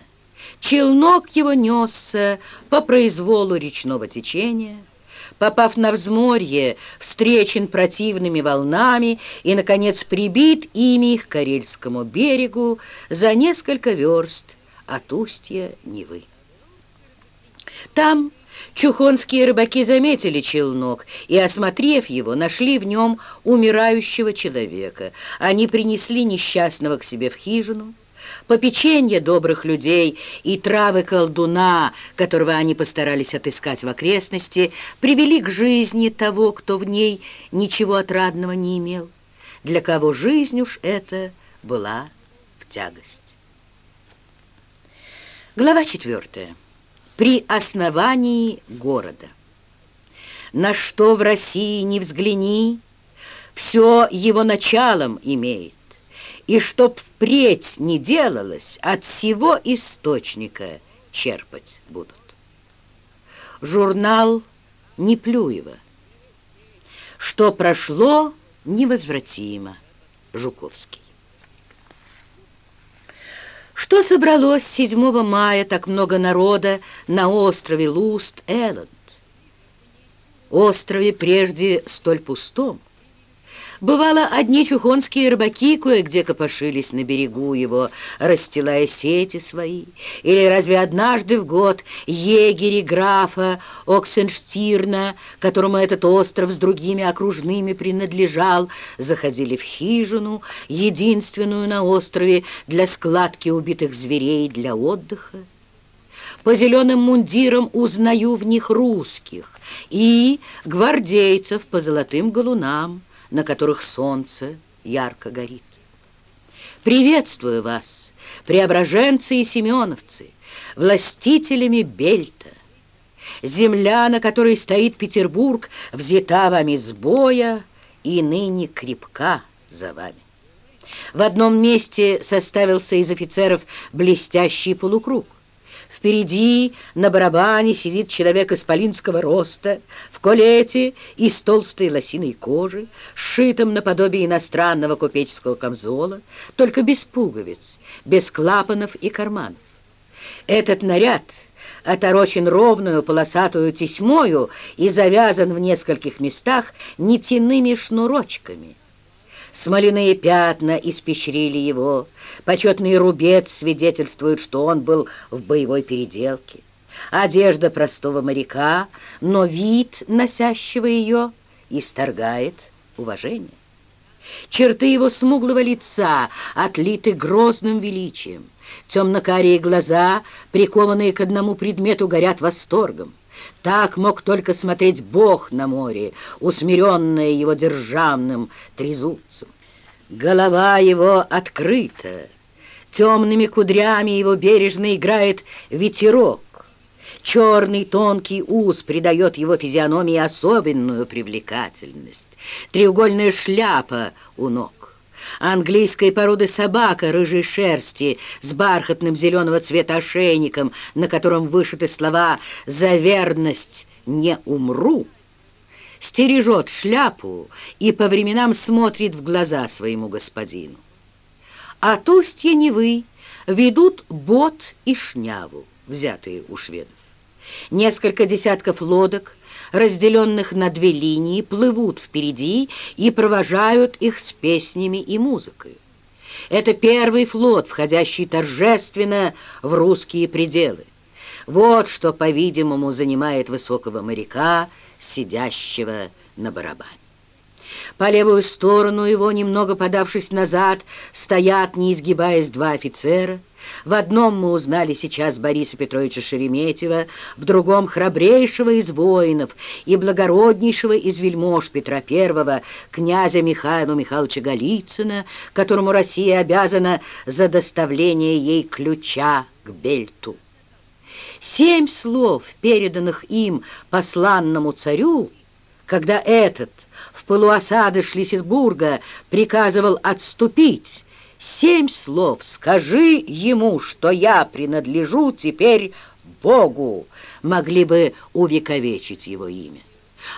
челнок его несся по произволу речного течения, попав на взморье, встречен противными волнами и, наконец, прибит ими к Карельскому берегу за несколько верст от устья Невы. Там чухонские рыбаки заметили челнок и, осмотрев его, нашли в нем умирающего человека. Они принесли несчастного к себе в хижину, попеченье добрых людей и травы колдуна, которого они постарались отыскать в окрестности, привели к жизни того, кто в ней ничего отрадного не имел, для кого жизнь уж эта была в тягость. Глава четвертая. При основании города. На что в России не взгляни, все его началом имеет и чтоб впредь не делалось, от всего источника черпать будут. Журнал Неплюева. Что прошло невозвратимо. Жуковский. Что собралось 7 мая так много народа на острове Луст-Элленд? Острове прежде столь пустом, Бывало, одни чухонские рыбаки кое-где копошились на берегу его, расстилая сети свои. Или разве однажды в год егери графа Оксенштирна, которому этот остров с другими окружными принадлежал, заходили в хижину, единственную на острове для складки убитых зверей для отдыха? По зеленым мундирам узнаю в них русских и гвардейцев по золотым галунам на которых солнце ярко горит. Приветствую вас, преображенцы и семеновцы, властителями Бельта. Земля, на которой стоит Петербург, взята вами с боя и ныне крепка за вами. В одном месте составился из офицеров блестящий полукруг. Впереди на барабане сидит человек исполинского роста, в колете из толстой лосиной кожи, сшитом наподобие иностранного купеческого камзола, только без пуговиц, без клапанов и карманов. Этот наряд оторочен ровную полосатую тесьмою и завязан в нескольких местах нитяными шнурочками. Смоляные пятна испещрили его, почетный рубец свидетельствует, что он был в боевой переделке. Одежда простого моряка, но вид носящего ее исторгает уважение. Черты его смуглого лица отлиты грозным величием. Темно-карие глаза, прикованные к одному предмету, горят восторгом. Так мог только смотреть Бог на море, усмиренное его державным трезубцем. Голова его открыта, темными кудрями его бережно играет ветерок. Черный тонкий ус придает его физиономии особенную привлекательность. Треугольная шляпа у ног. Английской породы собака рыжей шерсти с бархатным зеленого цвета ошейником, на котором вышиты слова «За верность не умру», стережет шляпу и по временам смотрит в глаза своему господину. От устья Невы ведут бот и шняву, взятые у шведов. Несколько десятков лодок разделенных на две линии, плывут впереди и провожают их с песнями и музыкой. Это первый флот, входящий торжественно в русские пределы. Вот что, по-видимому, занимает высокого моряка, сидящего на барабане. По левую сторону его, немного подавшись назад, стоят, не изгибаясь, два офицера — в одном мы узнали сейчас Бориса Петровича Шереметьева, в другом храбрейшего из воинов и благороднейшего из вельмож Петра I, князя Михаила Михайловича Голицына, которому Россия обязана за доставление ей ключа к Бельту. Семь слов, переданных им посланному царю, когда этот в пылу осады Шлиссельбурга приказывал отступить, Семь слов «Скажи ему, что я принадлежу теперь Богу» могли бы увековечить его имя.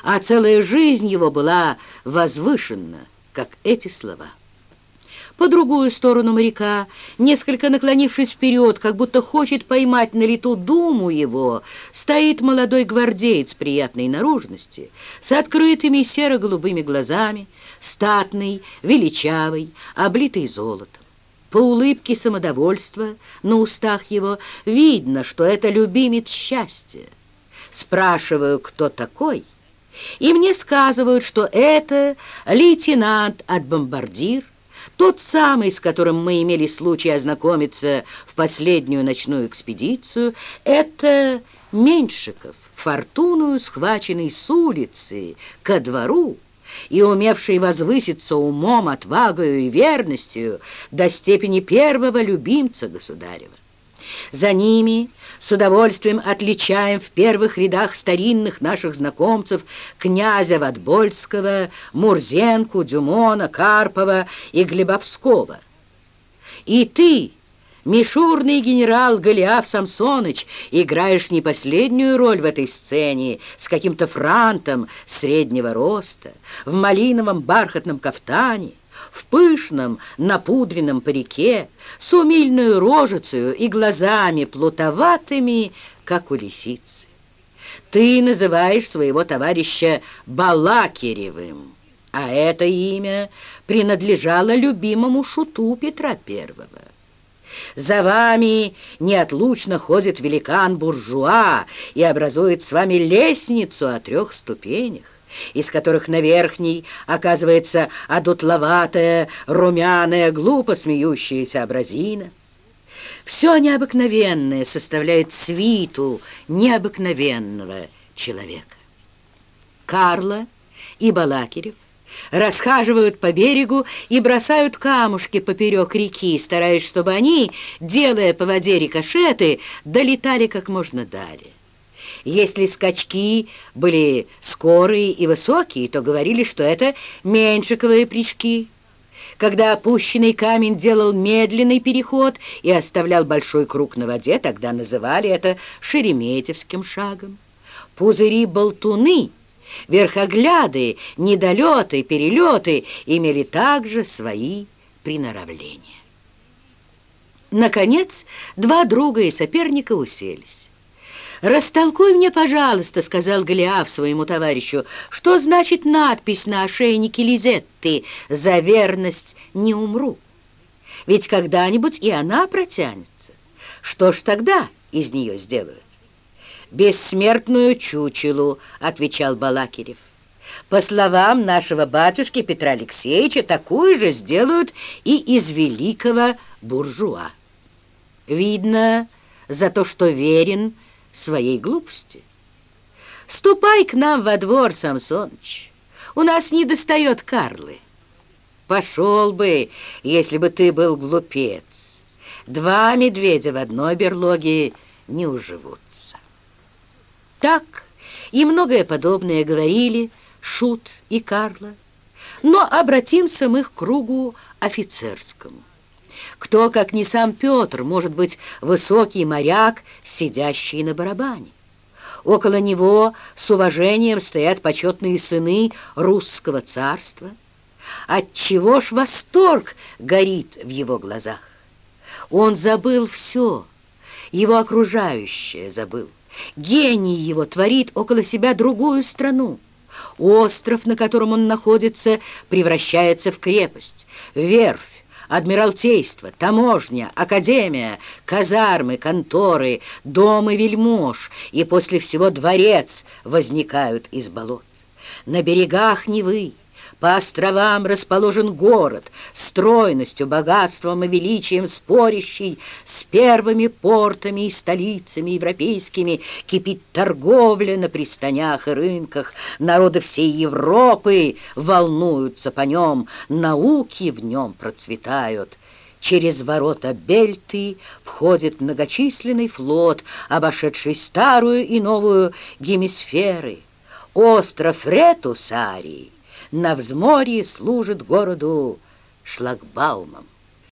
А целая жизнь его была возвышена, как эти слова. По другую сторону моряка, несколько наклонившись вперед, как будто хочет поймать на лету думу его, стоит молодой гвардеец приятной наружности, с открытыми серо-голубыми глазами, статный, величавый, облитый золотом. По улыбке самодовольства на устах его видно, что это любимец счастья. Спрашиваю, кто такой, и мне сказывают, что это лейтенант от бомбардир, тот самый, с которым мы имели случай ознакомиться в последнюю ночную экспедицию, это Меньшиков, фортуную схваченный с улицы ко двору, и умевший возвыситься умом, отвагою и верностью до степени первого любимца государева. За ними с удовольствием отличаем в первых рядах старинных наших знакомцев князя Ватбольского, Мурзенку, Дюмона, Карпова и Глебовского. И ты, Мишурный генерал Голиаф Самсоныч, играешь не последнюю роль в этой сцене с каким-то франтом среднего роста, в малиновом бархатном кафтане, в пышном напудренном парике, с умильную рожицею и глазами плутоватыми, как у лисицы. Ты называешь своего товарища Балакиревым, а это имя принадлежало любимому шуту Петра Первого. За вами неотлучно ходит великан-буржуа и образует с вами лестницу о трех ступенях, из которых на верхней оказывается одутловатая, румяная, глупо смеющаяся абразина. Все необыкновенное составляет свиту необыкновенного человека. Карла и Балакирев расхаживают по берегу и бросают камушки поперек реки, стараясь, чтобы они, делая по воде рикошеты, долетали как можно далее. Если скачки были скорые и высокие, то говорили, что это меньшиковые прыжки. Когда опущенный камень делал медленный переход и оставлял большой круг на воде, тогда называли это шереметьевским шагом. Пузыри-болтуны — Верхогляды, недолеты, перелеты имели также свои приноравления. Наконец, два друга и соперника уселись. «Растолкуй мне, пожалуйста», — сказал Голиаф своему товарищу, «что значит надпись на ошейнике Лизетты «За верность не умру». Ведь когда-нибудь и она протянется. Что ж тогда из нее сделают?» «Бессмертную чучелу», — отвечал Балакирев. «По словам нашего батюшки Петра Алексеевича, такую же сделают и из великого буржуа. Видно, за то, что верен своей глупости. Ступай к нам во двор, Самсоныч, у нас не достает Карлы. Пошел бы, если бы ты был глупец. Два медведя в одной берлоге не уживутся». Так и многое подобное говорили Шут и Карла. Но обратимся мы к кругу офицерскому. Кто, как не сам Петр, может быть высокий моряк, сидящий на барабане? Около него с уважением стоят почетные сыны русского царства. Отчего ж восторг горит в его глазах? Он забыл все, его окружающее забыл. Гений его творит около себя другую страну. Остров, на котором он находится, превращается в крепость, верфь, адмиралтейство, таможня, академия, казармы, конторы, домы вельмож, и после всего дворец возникают из болот. На берегах Невы, по островам расположен город, стройностью, богатством и величием спорящий с первыми портами и столицами европейскими, кипит торговля на пристанях и рынках, народы всей Европы волнуются по нем, науки в нем процветают. Через ворота Бельты входит многочисленный флот, обошедший старую и новую гемисферы. Остров Ретусарий на взморье служит городу шлагбаумом.